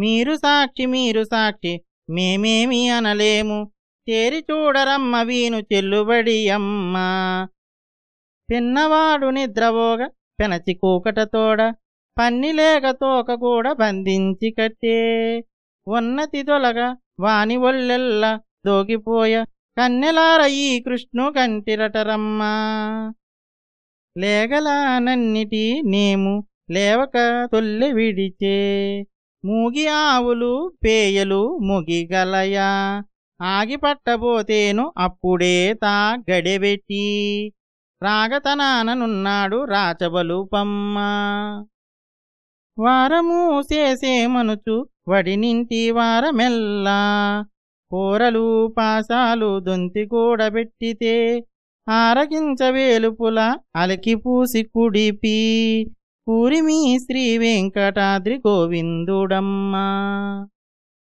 మీరు సాక్షి మీరు సాక్షి మేమేమి అనలేము. చేరి చూడరమ్మ వీను చెల్లుబడి అమ్మ. పిన్నవాడు నిద్రవోగ పెనచి కూకటతోడ పన్నిలేక తోక కూడా బంధించి కట్టే. ఉన్నతి తొలగ వాని ఒళ్ళెల్ల దోగిపోయ కన్నెలార ఈ కృష్ణు కంటిరటరమ్మా. లేగలానన్నిటి నేము లేవక తొల్లె విడిచే. మూగి ఆవులు పేయలు ముగిగలయా. ఆగి పట్టబోతేను అప్పుడే తా గడెబెట్టి రాగతనాననున్నాడు రాచబలుపమ్మ వారము చేసేమనుచు వడినింటి వారమెల్లా. కూరలు పాసాలు దొంతి కూడబెట్టితే ఆరగించవేలుపుల అలకి పూసి కుడిపి. పూరిమి శ్రీ వెంకటాద్రి గోవిందుడమ్మా.